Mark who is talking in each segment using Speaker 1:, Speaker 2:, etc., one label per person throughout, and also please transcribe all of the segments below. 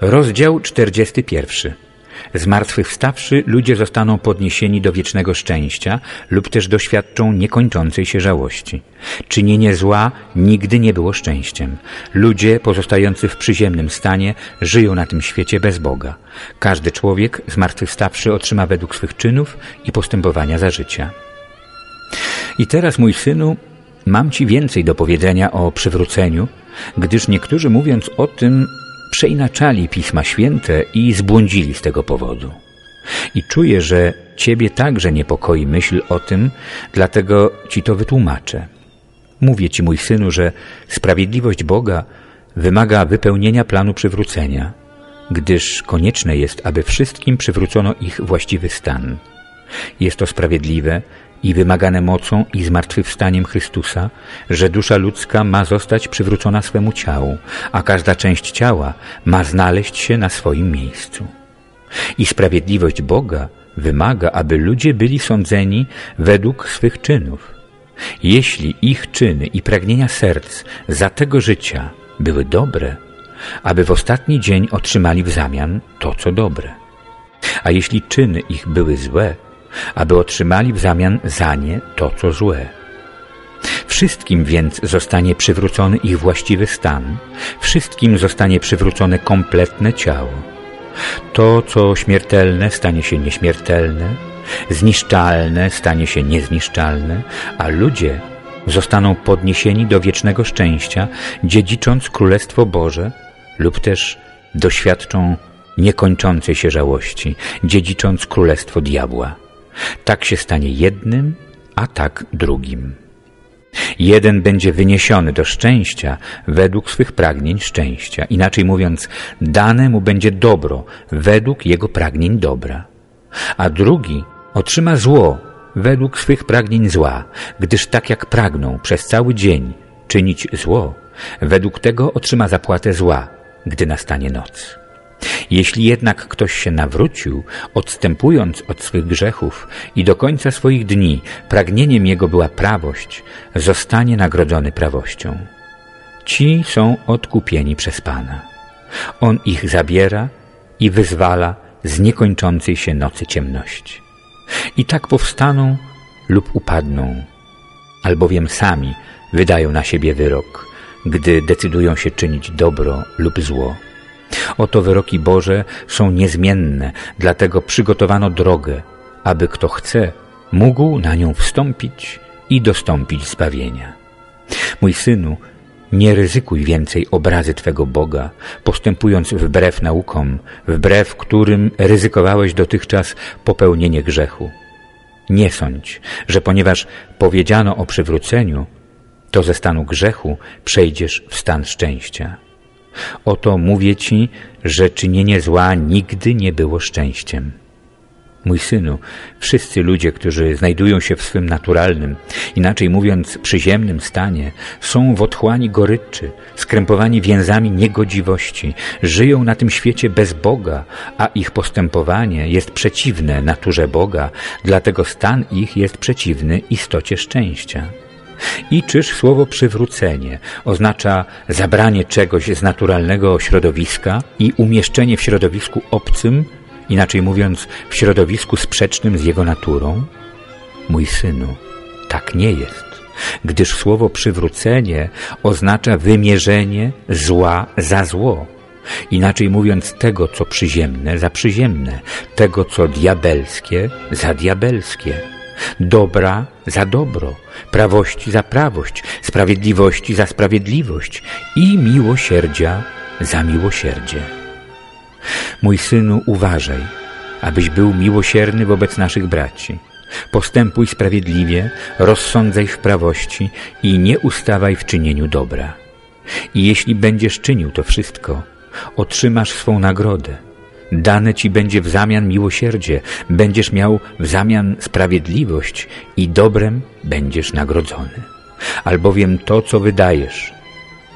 Speaker 1: Rozdział 41. Zmartwychwstawszy, ludzie zostaną podniesieni do wiecznego szczęścia lub też doświadczą niekończącej się żałości. Czynienie zła nigdy nie było szczęściem. Ludzie pozostający w przyziemnym stanie żyją na tym świecie bez Boga. Każdy człowiek zmartwychwstawszy otrzyma według swych czynów i postępowania za życia. I teraz, mój synu, mam Ci więcej do powiedzenia o przywróceniu, gdyż niektórzy mówiąc o tym przeinaczali Pisma Święte i zbłądzili z tego powodu. I czuję, że Ciebie także niepokoi myśl o tym, dlatego Ci to wytłumaczę. Mówię Ci, mój synu, że sprawiedliwość Boga wymaga wypełnienia planu przywrócenia, gdyż konieczne jest, aby wszystkim przywrócono ich właściwy stan. Jest to sprawiedliwe, i wymagane mocą i zmartwychwstaniem Chrystusa, że dusza ludzka ma zostać przywrócona swemu ciału, a każda część ciała ma znaleźć się na swoim miejscu. I sprawiedliwość Boga wymaga, aby ludzie byli sądzeni według swych czynów. Jeśli ich czyny i pragnienia serc za tego życia były dobre, aby w ostatni dzień otrzymali w zamian to, co dobre. A jeśli czyny ich były złe, aby otrzymali w zamian za nie to, co złe. Wszystkim więc zostanie przywrócony ich właściwy stan, wszystkim zostanie przywrócone kompletne ciało. To, co śmiertelne, stanie się nieśmiertelne, zniszczalne stanie się niezniszczalne, a ludzie zostaną podniesieni do wiecznego szczęścia, dziedzicząc Królestwo Boże lub też doświadczą niekończącej się żałości, dziedzicząc Królestwo Diabła. Tak się stanie jednym, a tak drugim. Jeden będzie wyniesiony do szczęścia według swych pragnień szczęścia. Inaczej mówiąc, dane mu będzie dobro według jego pragnień dobra. A drugi otrzyma zło według swych pragnień zła, gdyż tak jak pragną przez cały dzień czynić zło, według tego otrzyma zapłatę zła, gdy nastanie noc. Jeśli jednak ktoś się nawrócił, odstępując od swych grzechów i do końca swoich dni pragnieniem jego była prawość, zostanie nagrodzony prawością. Ci są odkupieni przez Pana. On ich zabiera i wyzwala z niekończącej się nocy ciemności. I tak powstaną lub upadną, albowiem sami wydają na siebie wyrok, gdy decydują się czynić dobro lub zło. Oto wyroki Boże są niezmienne, dlatego przygotowano drogę, aby kto chce, mógł na nią wstąpić i dostąpić zbawienia. Mój synu, nie ryzykuj więcej obrazy Twego Boga, postępując wbrew naukom, wbrew którym ryzykowałeś dotychczas popełnienie grzechu. Nie sądź, że ponieważ powiedziano o przywróceniu, to ze stanu grzechu przejdziesz w stan szczęścia. Oto mówię Ci, że czynienie zła nigdy nie było szczęściem. Mój synu, wszyscy ludzie, którzy znajdują się w swym naturalnym, inaczej mówiąc przyziemnym stanie, są w otchłani goryczy, skrępowani więzami niegodziwości, żyją na tym świecie bez Boga, a ich postępowanie jest przeciwne naturze Boga, dlatego stan ich jest przeciwny istocie szczęścia. I czyż słowo przywrócenie oznacza zabranie czegoś z naturalnego środowiska i umieszczenie w środowisku obcym, inaczej mówiąc w środowisku sprzecznym z jego naturą? Mój synu, tak nie jest, gdyż słowo przywrócenie oznacza wymierzenie zła za zło. Inaczej mówiąc, tego, co przyziemne, za przyziemne, tego, co diabelskie, za diabelskie dobra za dobro, prawości za prawość, sprawiedliwości za sprawiedliwość i miłosierdzia za miłosierdzie. Mój synu, uważaj, abyś był miłosierny wobec naszych braci. Postępuj sprawiedliwie, rozsądzaj w prawości i nie ustawaj w czynieniu dobra. I jeśli będziesz czynił to wszystko, otrzymasz swą nagrodę – Dane ci będzie w zamian miłosierdzie, będziesz miał w zamian sprawiedliwość i dobrem będziesz nagrodzony. Albowiem to, co wydajesz,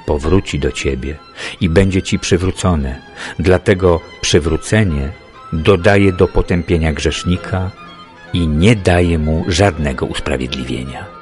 Speaker 1: powróci do ciebie i będzie ci przywrócone. Dlatego przywrócenie dodaje do potępienia grzesznika i nie daje mu żadnego usprawiedliwienia.